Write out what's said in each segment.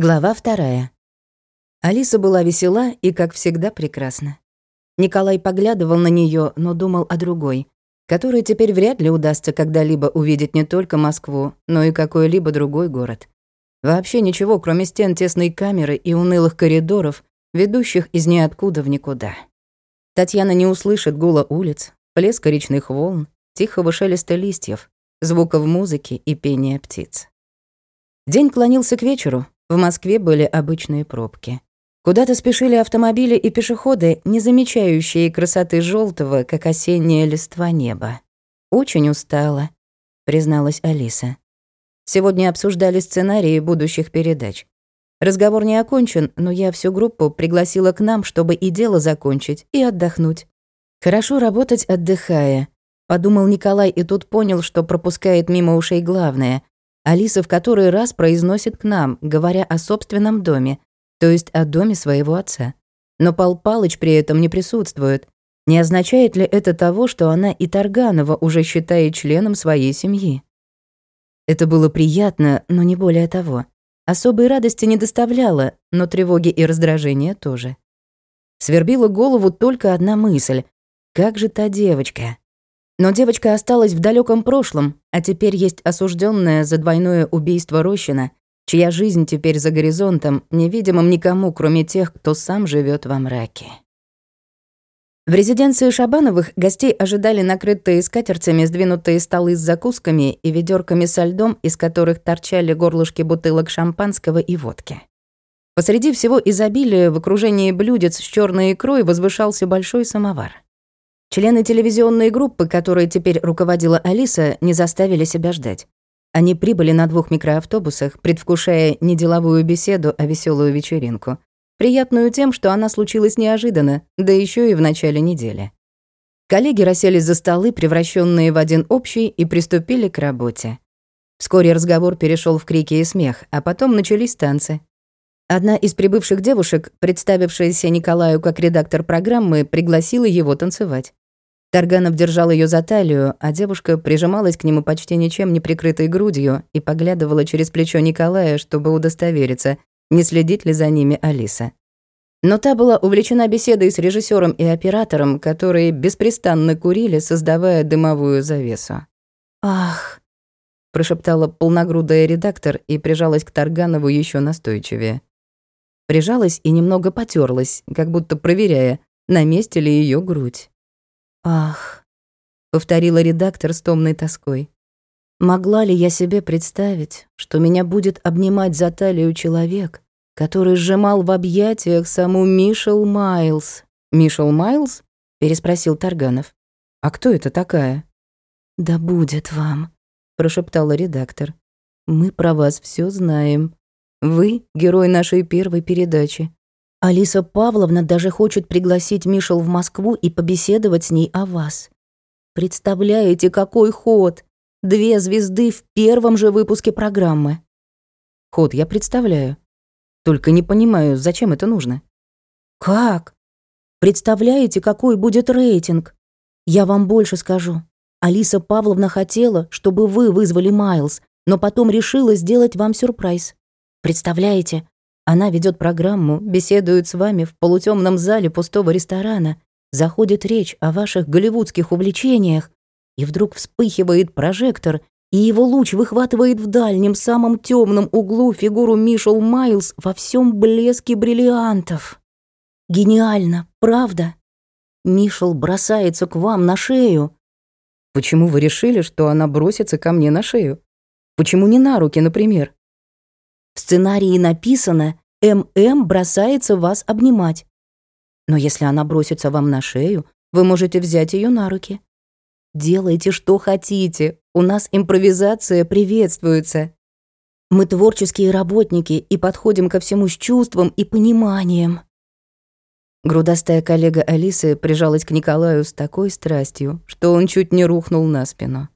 Глава вторая. Алиса была весела и, как всегда, прекрасна. Николай поглядывал на нее, но думал о другой, которой теперь вряд ли удастся когда-либо увидеть не только Москву, но и какой-либо другой город. Вообще ничего, кроме стен тесной камеры и унылых коридоров, ведущих из ниоткуда в никуда. Татьяна не услышит гула улиц, плеска речных волн, тихого шелеста листьев, звуков музыки и пения птиц. День клонился к вечеру, в Москве были обычные пробки. Куда-то спешили автомобили и пешеходы, не замечающие красоты желтого, как осенняя листва неба. «Очень устала», — призналась Алиса. «Сегодня обсуждали сценарии будущих передач. Разговор не окончен, но я всю группу пригласила к нам, чтобы и дело закончить, и отдохнуть. Хорошо работать, отдыхая», — подумал Николай и тут понял, что пропускает мимо ушей главное. Алиса в который раз произносит к нам, говоря о собственном доме, то есть о доме своего отца. Но Пал Палыч при этом не присутствует. Не означает ли это того, что она и Тарганова уже считает членом своей семьи? Это было приятно, но не более того. Особой радости не доставляло, но тревоги и раздражения тоже. Свербила голову только одна мысль. Как же та девочка? Но девочка осталась в далеком прошлом, а теперь есть осужденная за двойное убийство Рощина, чья жизнь теперь за горизонтом, невидимым никому, кроме тех, кто сам живет во мраке. В резиденции Шабановых гостей ожидали накрытые скатертями сдвинутые столы с закусками и ведерками со льдом, из которых торчали горлышки бутылок шампанского и водки. Посреди всего изобилия в окружении блюдец с черной икрой возвышался большой самовар. Члены телевизионной группы, которой теперь руководила Алиса, не заставили себя ждать. Они прибыли на двух микроавтобусах, предвкушая не деловую беседу, а веселую вечеринку. Приятную тем, что она случилась неожиданно, да еще и в начале недели. Коллеги расселись за столы, превращенные в один общий, и приступили к работе. Вскоре разговор перешел в крики и смех, а потом начались танцы. Одна из прибывших девушек, представившаяся Николаю как редактор программы, пригласила его танцевать. Тарганов держал ее за талию, а девушка прижималась к нему почти ничем не прикрытой грудью и поглядывала через плечо Николая, чтобы удостовериться, не следит ли за ними Алиса. Но та была увлечена беседой с режиссером и оператором, которые беспрестанно курили, создавая дымовую завесу. «Ах!» — прошептала полногрудая редактор и прижалась к Тарганову еще настойчивее. Прижалась и немного потерлась, как будто проверяя, на месте ли ее грудь. «Ах», — повторила редактор с томной тоской. «Могла ли я себе представить, что меня будет обнимать за талию человек, который сжимал в объятиях саму Мишел Майлз?» «Мишел Майлз?» — переспросил Тарганов. «А кто это такая?» «Да будет вам», — прошептала редактор. «Мы про вас все знаем. Вы — герой нашей первой передачи. Алиса Павловна даже хочет пригласить Мишел в Москву и побеседовать с ней о вас. Представляете, какой ход? Две звезды в первом же выпуске программы. Ход я представляю. Только не понимаю, зачем это нужно. Как? Представляете, какой будет рейтинг? Я вам больше скажу. Алиса Павловна хотела, чтобы вы вызвали Майлз, но потом решила сделать вам сюрприз. Представляете, она ведет программу, беседует с вами в полутемном зале пустого ресторана, заходит речь о ваших голливудских увлечениях, и вдруг вспыхивает прожектор, и его луч выхватывает в дальнем, самом темном углу фигуру Мишел Майлз во всем блеске бриллиантов. Гениально, правда? Мишел бросается к вам на шею. Почему вы решили, что она бросится ко мне на шею? Почему не на руки, например? В сценарии написано «ММ бросается вас обнимать». Но если она бросится вам на шею, вы можете взять ее на руки. Делайте, что хотите. У нас импровизация приветствуется. Мы творческие работники и подходим ко всему с чувством и пониманием. Грудастая коллега Алисы прижалась к Николаю с такой страстью, что он чуть не рухнул на спину.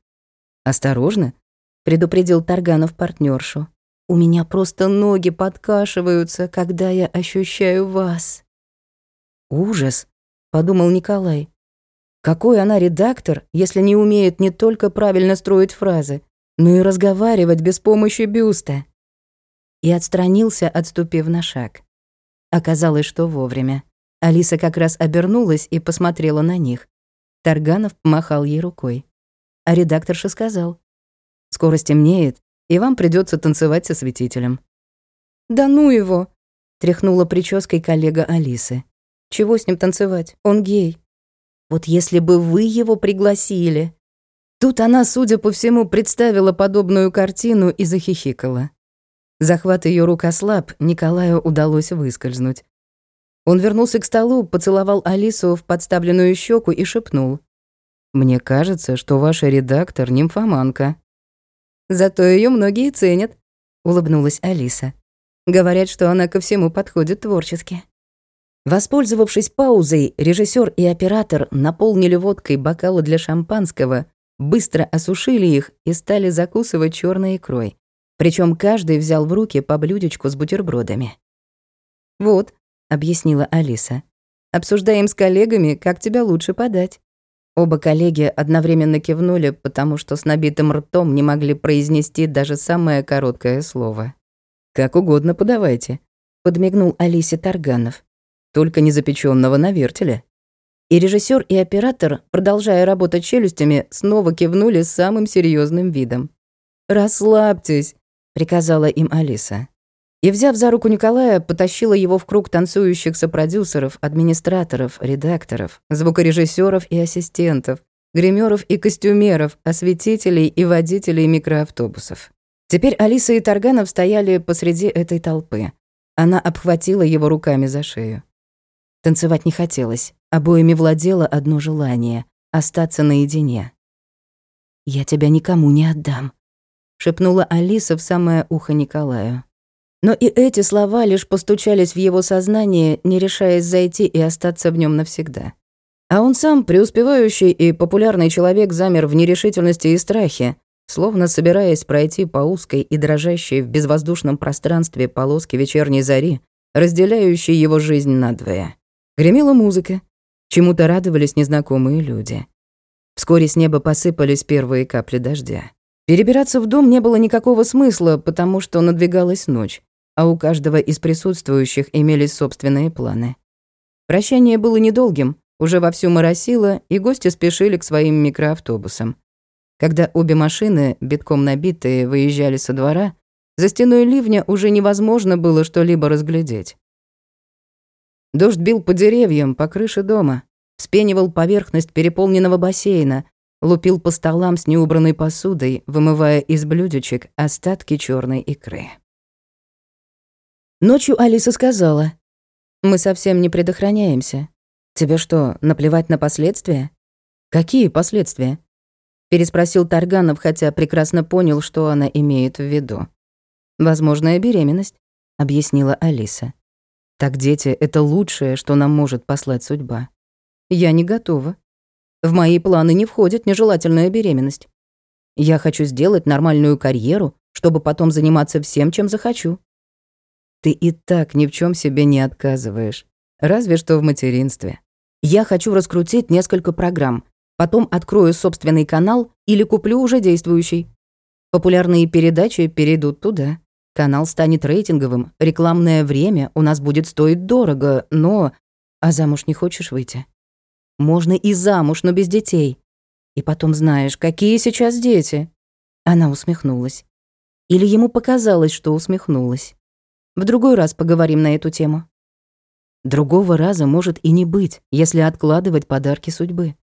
«Осторожно», — предупредил Тарганов партнершу. У меня просто ноги подкашиваются, когда я ощущаю вас. Ужас, подумал Николай. Какой она редактор, если не умеет не только правильно строить фразы, но и разговаривать без помощи бюста? и отстранился, отступив на шаг. Оказалось, что вовремя. Алиса как раз обернулась и посмотрела на них. Тарганов помахал ей рукой. А редакторша сказал. «Скоро стемнеет, и вам придется танцевать со святителем». «Да ну его!» — тряхнула прической коллега Алисы. «Чего с ним танцевать? Он гей». «Вот если бы вы его пригласили!» Тут она, судя по всему, представила подобную картину и захихикала. Захват ее рук ослаб, Николаю удалось выскользнуть. Он вернулся к столу, поцеловал Алису в подставленную щеку и шепнул. «Мне кажется, что ваша редактор — нимфоманка». «Зато ее многие ценят», — улыбнулась Алиса. «Говорят, что она ко всему подходит творчески». Воспользовавшись паузой, режиссер и оператор наполнили водкой бокалы для шампанского, быстро осушили их и стали закусывать черной икрой. Причем каждый взял в руки по блюдечку с бутербродами. «Вот», — объяснила Алиса, — «обсуждаем с коллегами, как тебя лучше подать». Оба коллеги одновременно кивнули, потому что с набитым ртом не могли произнести даже самое короткое слово. «Как угодно подавайте», — подмигнул Алисе Тарганов. «Только не запечённого на вертеле». И режиссер, и оператор, продолжая работать челюстями, снова кивнули с самым серьезным видом. «Расслабьтесь», приказала им Алиса. И, взяв за руку Николая, потащила его в круг танцующих сопродюсеров, администраторов, редакторов, звукорежиссеров и ассистентов, гримеров и костюмеров, осветителей и водителей микроавтобусов. Теперь Алиса и Тарганов стояли посреди этой толпы. Она обхватила его руками за шею. Танцевать не хотелось, обоими владело одно желание — остаться наедине. «Я тебя никому не отдам», шепнула Алиса в самое ухо Николаю. Но и эти слова лишь постучались в его сознание, не решаясь зайти и остаться в нем навсегда. А он сам, преуспевающий и популярный человек, замер в нерешительности и страхе, словно собираясь пройти по узкой и дрожащей в безвоздушном пространстве полоски вечерней зари, разделяющей его жизнь надвое. Гремела музыка, чему-то радовались незнакомые люди. Вскоре с неба посыпались первые капли дождя. Перебираться в дом не было никакого смысла, потому что надвигалась ночь, а у каждого из присутствующих имелись собственные планы. Прощание было недолгим, уже вовсю моросило, и гости спешили к своим микроавтобусам. Когда обе машины, битком набитые, выезжали со двора, за стеной ливня уже невозможно было что-либо разглядеть. Дождь бил по деревьям, по крыше дома, вспенивал поверхность переполненного бассейна, лупил по столам с неубранной посудой, вымывая из блюдечек остатки черной икры. Ночью Алиса сказала, «Мы совсем не предохраняемся. Тебе что, наплевать на последствия?» «Какие последствия?» Переспросил Тарганов, хотя прекрасно понял, что она имеет в виду. «Возможная беременность», — объяснила Алиса. «Так дети — это лучшее, что нам может послать судьба. Я не готова. В мои планы не входит нежелательная беременность. Я хочу сделать нормальную карьеру, чтобы потом заниматься всем, чем захочу. Ты и так ни в чем себе не отказываешь. Разве что в материнстве. Я хочу раскрутить несколько программ. Потом открою собственный канал или куплю уже действующий. Популярные передачи перейдут туда. Канал станет рейтинговым, рекламное время у нас будет стоить дорого, но... А замуж не хочешь выйти? Можно и замуж, но без детей. И потом знаешь, какие сейчас дети. Она усмехнулась. Или ему показалось, что усмехнулась. В другой раз поговорим на эту тему. Другого раза может и не быть, если откладывать подарки судьбы.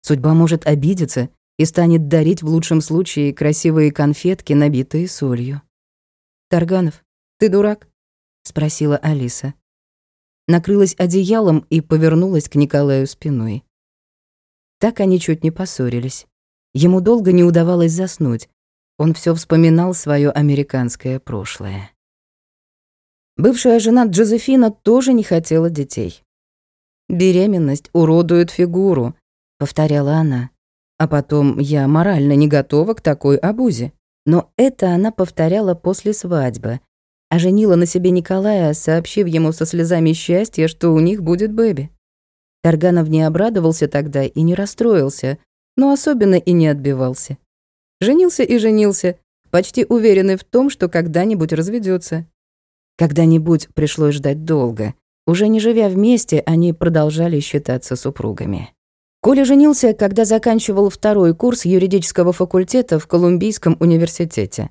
Судьба может обидеться и станет дарить в лучшем случае красивые конфетки, набитые солью. «Тарганов, ты дурак?» — спросила Алиса накрылась одеялом и повернулась к Николаю спиной. Так они чуть не поссорились. Ему долго не удавалось заснуть. Он все вспоминал свое американское прошлое. Бывшая жена Джозефина тоже не хотела детей. «Беременность уродует фигуру», — повторяла она. А потом я морально не готова к такой обузе. Но это она повторяла после свадьбы, а женила на себе Николая, сообщив ему со слезами счастья, что у них будет бэби. Тарганов не обрадовался тогда и не расстроился, но особенно и не отбивался. Женился и женился, почти уверенный в том, что когда-нибудь разведется. Когда-нибудь пришлось ждать долго. Уже не живя вместе, они продолжали считаться супругами. Коля женился, когда заканчивал второй курс юридического факультета в Колумбийском университете.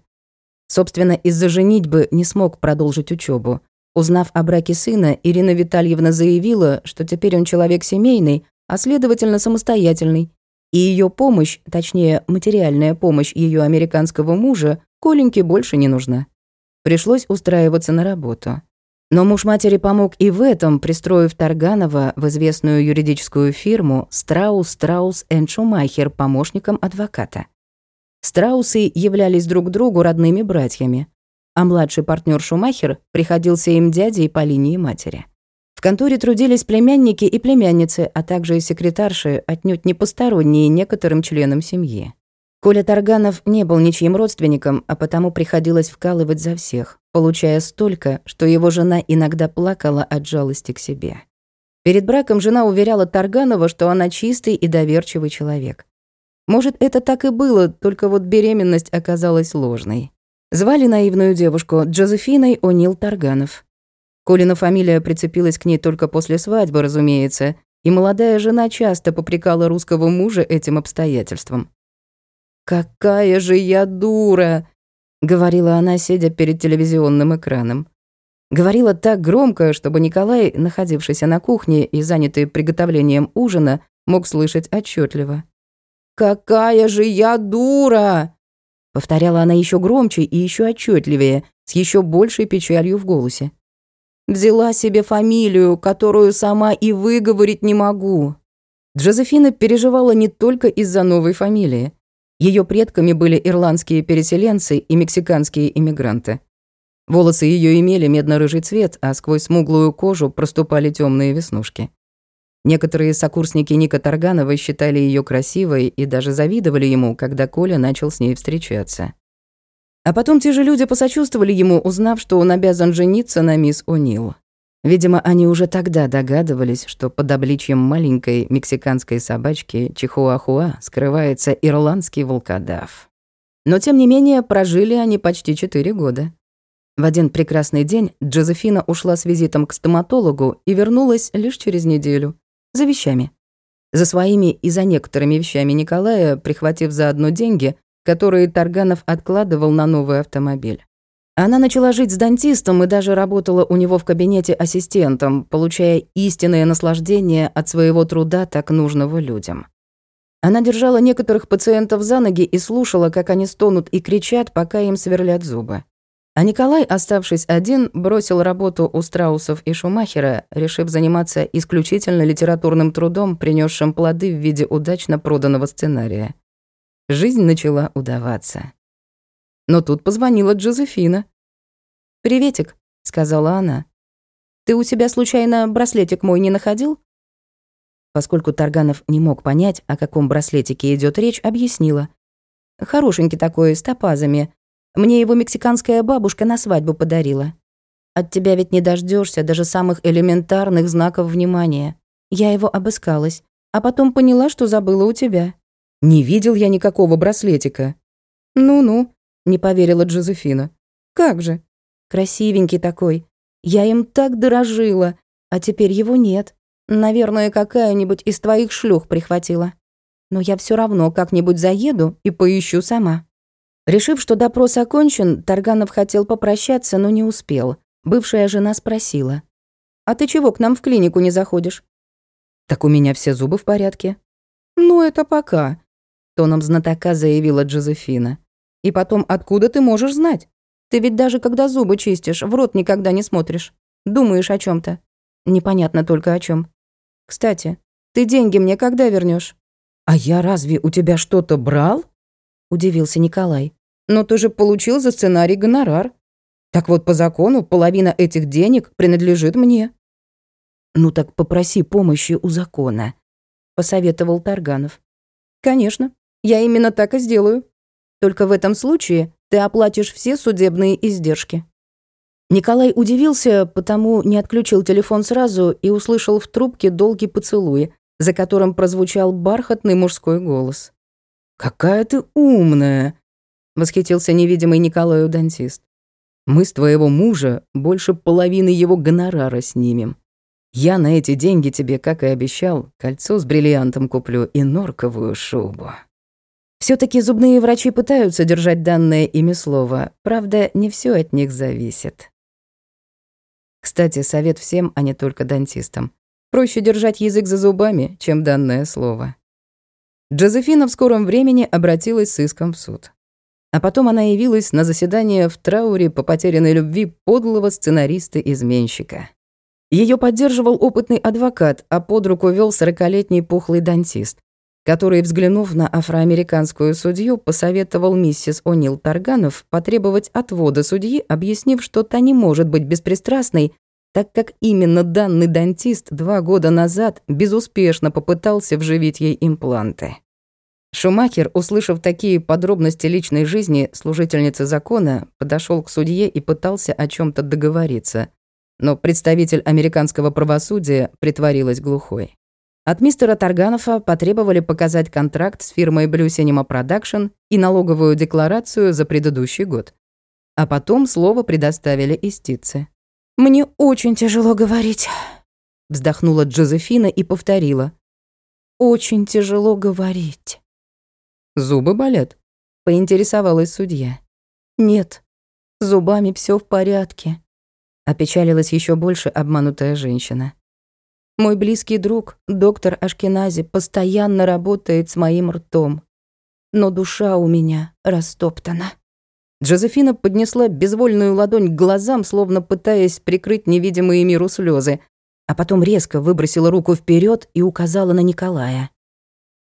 Собственно, из-за женитьбы не смог продолжить учебу. Узнав о браке сына, Ирина Витальевна заявила, что теперь он человек семейный, а следовательно самостоятельный, и ее помощь, точнее, материальная помощь ее американского мужа, Коленьке больше не нужна. Пришлось устраиваться на работу. Но муж матери помог и в этом, пристроив Тарганова в известную юридическую фирму Страус, Страус энд Шумахер помощником адвоката. Страусы являлись друг другу родными братьями, а младший партнер Шумахер приходился им дядей по линии матери. В конторе трудились племянники и племянницы, а также и секретарши, отнюдь не посторонние некоторым членам семьи. Коля Тарганов не был ничьим родственником, а потому приходилось вкалывать за всех, получая столько, что его жена иногда плакала от жалости к себе. Перед браком жена уверяла Тарганова, что она чистый и доверчивый человек. Может, это так и было, только вот беременность оказалась ложной. Звали наивную девушку Джозефиной О'Нил Тарганов. Колина фамилия прицепилась к ней только после свадьбы, разумеется, и молодая жена часто попрекала русского мужа этим обстоятельством. «Какая же я дура!» — говорила она, сидя перед телевизионным экраном. Говорила так громко, чтобы Николай, находившийся на кухне и занятый приготовлением ужина, мог слышать отчетливо. «Какая же я дура!» Повторяла она еще громче и еще отчетливее, с еще большей печалью в голосе. Взяла себе фамилию, которую сама и выговорить не могу. Джозефина переживала не только из-за новой фамилии. Ее предками были ирландские переселенцы и мексиканские иммигранты. Волосы ее имели медно-рыжий цвет, а сквозь смуглую кожу проступали темные веснушки. Некоторые сокурсники Ника Тарганова считали ее красивой и даже завидовали ему, когда Коля начал с ней встречаться. А потом те же люди посочувствовали ему, узнав, что он обязан жениться на мисс О'Нил. Видимо, они уже тогда догадывались, что под обличьем маленькой мексиканской собачки Чихуахуа скрывается ирландский волкодав. Но, тем не менее, прожили они почти четыре года. В один прекрасный день Джозефина ушла с визитом к стоматологу и вернулась лишь через неделю. За вещами. За своими и за некоторыми вещами Николая, прихватив заодно деньги, которые Тарганов откладывал на новый автомобиль. Она начала жить с дантистом и даже работала у него в кабинете ассистентом, получая истинное наслаждение от своего труда, так нужного людям. Она держала некоторых пациентов за ноги и слушала, как они стонут и кричат, пока им сверлят зубы. А Николай, оставшись один, бросил работу у Страусов и Шумахера, решив заниматься исключительно литературным трудом, принесшим плоды в виде удачно проданного сценария жизнь начала удаваться. Но тут позвонила Джозефина. «Приветик», — сказала она. «Ты у себя случайно браслетик мой не находил?» Поскольку Тарганов не мог понять, о каком браслетике идет речь, объяснила. «Хорошенький такой, с топазами. Мне его мексиканская бабушка на свадьбу подарила. От тебя ведь не дождешься даже самых элементарных знаков внимания. Я его обыскалась, а потом поняла, что забыла у тебя. Не видел я никакого браслетика. Ну-ну, не поверила Джозефина. Как же? Красивенький такой. Я им так дорожила, а теперь его нет. Наверное, какая-нибудь из твоих шлюх прихватила. Но я все равно как-нибудь заеду и поищу сама. Решив, что допрос окончен, Тарганов хотел попрощаться, но не успел. Бывшая жена спросила. «А ты чего к нам в клинику не заходишь?» «Так у меня все зубы в порядке». «Ну, это пока тоном знатока заявила Джозефина. «И потом, откуда ты можешь знать? Ты ведь даже когда зубы чистишь, в рот никогда не смотришь. Думаешь о чем то Непонятно только о чем. Кстати, ты деньги мне когда вернешь? «А я разве у тебя что-то брал?» Удивился Николай. «Но ты же получил за сценарий гонорар. Так вот, по закону, половина этих денег принадлежит мне». «Ну так попроси помощи у закона», — посоветовал Тарганов. «Конечно. Я именно так и сделаю. Только в этом случае ты оплатишь все судебные издержки». Николай удивился, потому не отключил телефон сразу и услышал в трубке долгий поцелуй, за которым прозвучал бархатный мужской голос. «Какая ты умная!» — восхитился невидимый Николаю дантист. «Мы с твоего мужа больше половины его гонорара снимем. Я на эти деньги тебе, как и обещал, кольцо с бриллиантом куплю и норковую шубу». Все таки зубные врачи пытаются держать данное ими слово, правда, не все от них зависит. Кстати, совет всем, а не только дантистам. Проще держать язык за зубами, чем данное слово. Джозефина в скором времени обратилась с иском в суд. А потом она явилась на заседание в трауре по потерянной любви подлого сценариста-изменщика. Ее поддерживал опытный адвокат, а под руку вел сорокалетний пухлый дантист, который, взглянув на афроамериканскую судью, посоветовал миссис О'Нил Тарганов потребовать отвода судьи, объяснив, что та не может быть беспристрастной, так как именно данный дантист два года назад безуспешно попытался вживить ей импланты. Шумахер, услышав такие подробности личной жизни служительницы закона, подошел к судье и пытался о чем то договориться. Но представитель американского правосудия притворилась глухой. От мистера Тарганова потребовали показать контракт с фирмой Blue Cinema Production и налоговую декларацию за предыдущий год. А потом слово предоставили истице. «Мне очень тяжело говорить», — вздохнула Джозефина и повторила. «Очень тяжело говорить». «Зубы болят?» — поинтересовалась судья. «Нет, зубами все в порядке», — опечалилась еще больше обманутая женщина. «Мой близкий друг, доктор Ашкенази, постоянно работает с моим ртом, но душа у меня растоптана». Джозефина поднесла безвольную ладонь к глазам, словно пытаясь прикрыть невидимые миру слезы, а потом резко выбросила руку вперед и указала на Николая.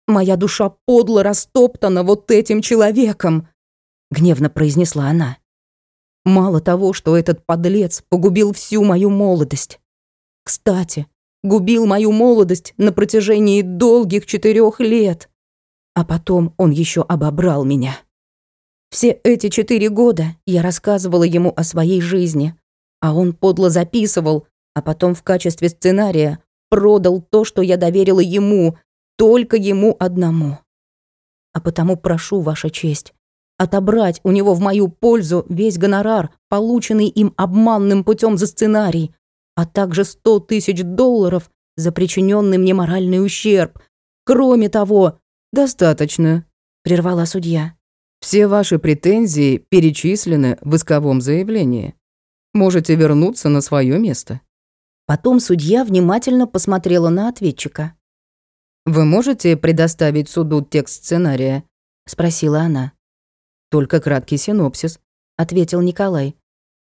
«Моя душа подло растоптана вот этим человеком!» — гневно произнесла она. «Мало того, что этот подлец погубил всю мою молодость. Кстати, губил мою молодость на протяжении долгих четырех лет. А потом он еще обобрал меня». Все эти четыре года я рассказывала ему о своей жизни, а он подло записывал, а потом в качестве сценария продал то, что я доверила ему, только ему одному. А потому прошу, Ваша честь, отобрать у него в мою пользу весь гонорар, полученный им обманным путем за сценарий, а также сто тысяч долларов за причиненный мне моральный ущерб. Кроме того, достаточно, прервала судья. Все ваши претензии перечислены в исковом заявлении. Можете вернуться на свое место». Потом судья внимательно посмотрела на ответчика. «Вы можете предоставить суду текст сценария?» — спросила она. «Только краткий синопсис», — ответил Николай.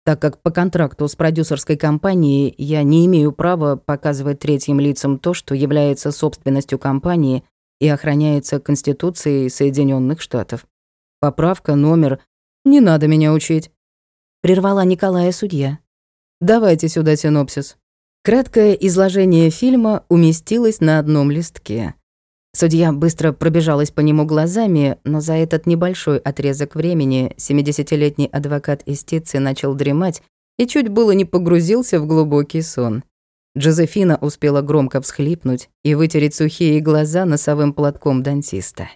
«Так как по контракту с продюсерской компанией я не имею права показывать третьим лицам то, что является собственностью компании и охраняется Конституцией Соединенных Штатов. Поправка, номер. Не надо меня учить. Прервала Николая судья. Давайте сюда синопсис. Краткое изложение фильма уместилось на одном листке. Судья быстро пробежалась по нему глазами, но за этот небольшой отрезок времени 70-летний адвокат истицы начал дремать и чуть было не погрузился в глубокий сон. Джозефина успела громко всхлипнуть и вытереть сухие глаза носовым платком дантиста.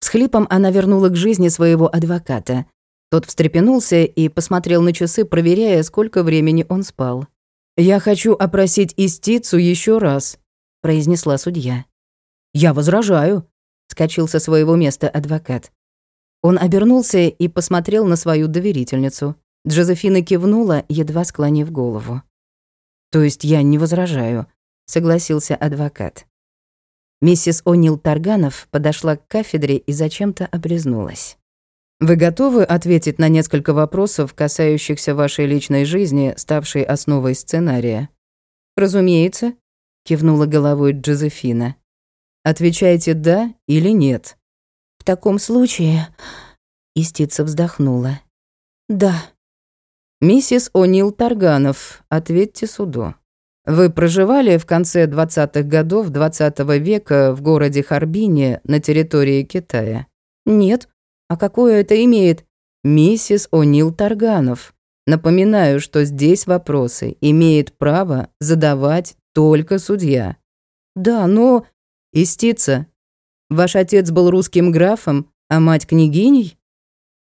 С хлипом она вернула к жизни своего адвоката. Тот встрепенулся и посмотрел на часы, проверяя, сколько времени он спал. «Я хочу опросить истицу еще раз», — произнесла судья. «Я возражаю», — скачал со своего места адвокат. Он обернулся и посмотрел на свою доверительницу. Джозефина кивнула, едва склонив голову. «То есть я не возражаю», — согласился адвокат. Миссис О'Нил Тарганов подошла к кафедре и зачем-то обрезнулась. «Вы готовы ответить на несколько вопросов, касающихся вашей личной жизни, ставшей основой сценария?» «Разумеется», — кивнула головой Джозефина. «Отвечайте «да» или «нет». «В таком случае...» — истица вздохнула. «Да». «Миссис О'Нил Тарганов, ответьте суду. Вы проживали в конце 20-х годов 20 -го века в городе Харбине на территории Китая? Нет. А какое это имеет? Миссис О'Нил Тарганов. Напоминаю, что здесь вопросы имеет право задавать только судья. Да, но... Истица. Ваш отец был русским графом, а мать княгиней?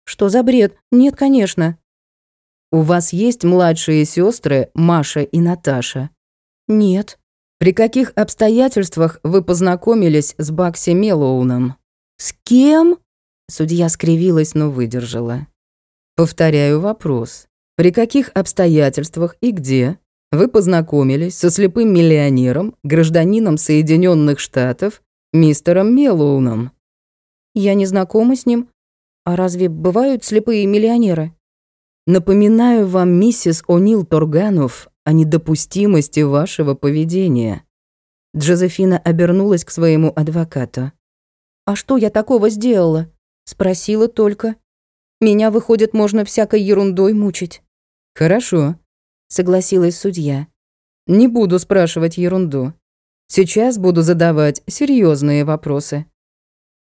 Что за бред? Нет, конечно. У вас есть младшие сестры Маша и Наташа? Нет. При каких обстоятельствах вы познакомились с Бакси Мелоуном? С кем? Судья скривилась, но выдержала. Повторяю вопрос. При каких обстоятельствах и где вы познакомились со слепым миллионером, гражданином Соединенных Штатов, мистером Мелоуном? Я не знакома с ним. А разве бывают слепые миллионеры? Напоминаю вам, миссис О'Нил Торганов, о недопустимости вашего поведения. Джозефина обернулась к своему адвокату. «А что я такого сделала?» Спросила только. «Меня, выходит, можно всякой ерундой мучить». «Хорошо», — согласилась судья. «Не буду спрашивать ерунду. Сейчас буду задавать серьезные вопросы».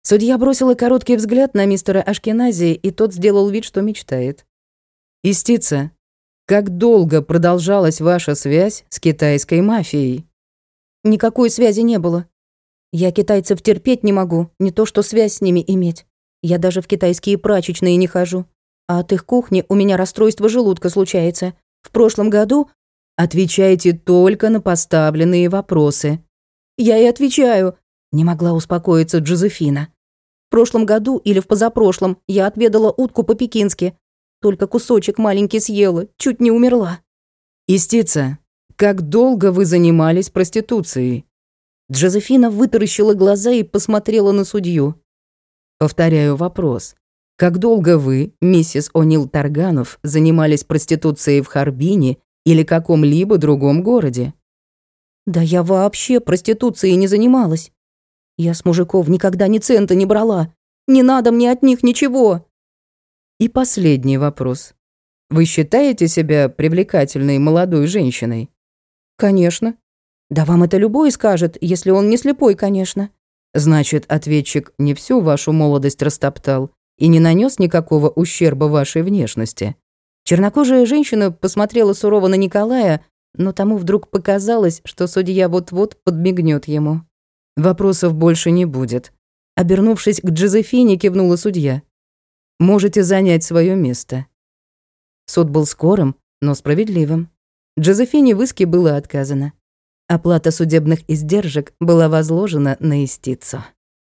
Судья бросила короткий взгляд на мистера Ашкенази, и тот сделал вид, что мечтает. «Истица, как долго продолжалась ваша связь с китайской мафией? Никакой связи не было. Я китайцев терпеть не могу, не то что связь с ними иметь. Я даже в китайские прачечные не хожу. А от их кухни у меня расстройство желудка случается. В прошлом году... Отвечайте только на поставленные вопросы. Я и отвечаю. Не могла успокоиться Джозефина. В прошлом году или в позапрошлом я отведала утку по-пекински, только кусочек маленький съела, чуть не умерла. Истица, как долго вы занимались проституцией? Джозефина вытаращила глаза и посмотрела на судью. Повторяю вопрос. Как долго вы, миссис О'Нил Тарганов, занимались проституцией в Харбине или каком-либо другом городе? Да я вообще проституцией не занималась. Я с мужиков никогда ни цента не брала. Не надо мне от них ничего. И последний вопрос. Вы считаете себя привлекательной молодой женщиной? Конечно. Да вам это любой скажет, если он не слепой, конечно. Значит, ответчик не всю вашу молодость растоптал и не нанес никакого ущерба вашей внешности. Чернокожая женщина посмотрела сурово на Николая, но тому вдруг показалось, что судья вот-вот подмигнет ему. Вопросов больше не будет. Обернувшись к Джозефине, кивнула судья. Можете занять свое место». Суд был скорым, но справедливым. Джозефине в иске было отказано. Оплата судебных издержек была возложена на истицу.